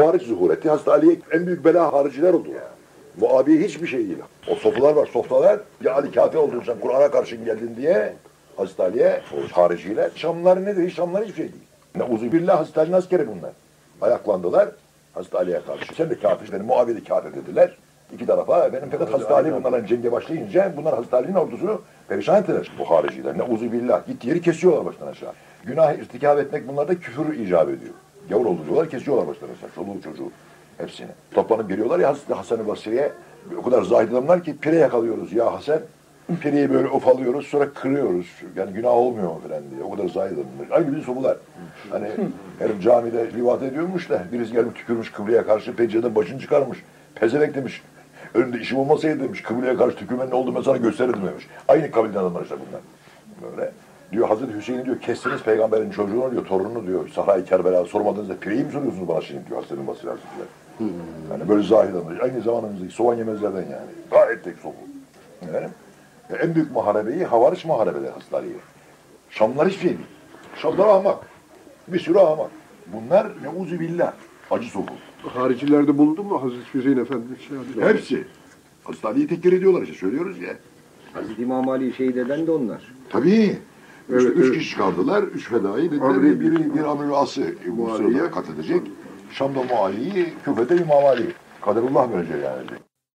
Havariç zuhur etti. Hazreti Ali'ye en büyük bela hariciler oldu. Muaviye hiçbir şey değil. O sofralar var, sofralar. Ya Ali kafir oldun sen Kur'an'a karşın geldin diye Hazreti Ali'ye hariciler. Şamlar nedir? Şamlar hiçbir şey değil. Ne uzu billah Hazreti Ali'nin askeri bunlar. Ayaklandılar Hazreti Ali'ye karşı. Sen de kafir, benim Muaviye de kafir dediler. İki tarafa benim fakat Hazreti Ali bunlarla cenge başlayınca bunlar Hazreti Ali'nin ordusunu perişan ettiler bu hariciler. Ne uzu billah. Gittiği yeri kesiyorlar baştan aşağı. Günah irtikab etmek bunlarda küfür icap ediyor. Gavur olduruyorlar, kesiyorlar aşağı. Çoluğu çocuğu hepsini. Toplanıp geliyorlar ya Hasan-ı Basri'ye. O kadar zahid adamlar ki pire yakalıyoruz ya Hasan. Pireyi böyle ufalıyoruz sonra kırıyoruz. Yani günah olmuyor mu falan diye. O kadar zahid adamlar. Aynı bizim sobular. Hani herif camide rivat ediyormuş da birisi gelmiş tükürmüş kıbleye karşı pencereden başını çıkarmış. Pezevenk demiş. Önünde işim olmasaydı demiş. Kıbleye karşı tükürmenin olduğunu ben sana gösterirdim demiş. Aynı kabilden adamlar işte bunlar. Böyle. Diyor Hazreti Hüseyin diyor kestiniz peygamberin çocuğunu diyor torununu diyor Sahra-i Kerbela sormadığınızda pireyi mi soruyorsunuz bana şimdi diyor Hazreti Basri Hazretleri. Yani böyle zahid adamlar. Aynı zamanımızdaki soğan yemezlerden yani. Gayet tek sofu. Efendim? Ya en büyük muharebeyi havariç muharebeler Hazreti Şamlar hiçbir şey değil. Şamlar ahmak. Bir sürü ahmak. Bunlar neuzu billah. Acı sofu. Haricilerde bulundu mu Hazreti Hüseyin Efendi? Şey. Hepsi. Ali'yi tekrar ediyorlar işte söylüyoruz ya. Hazreti İmam Ali şehit eden de onlar. Tabii. Evet, üç, üç evet. kişi çıkardılar. Üç fedai dediler. Amr- biri bir Amr As'ı bu Muharebe. sıraya kat edecek. Şam'da Muali'yi, Küfe'de İmam Ali. Kaderullah verecek yani.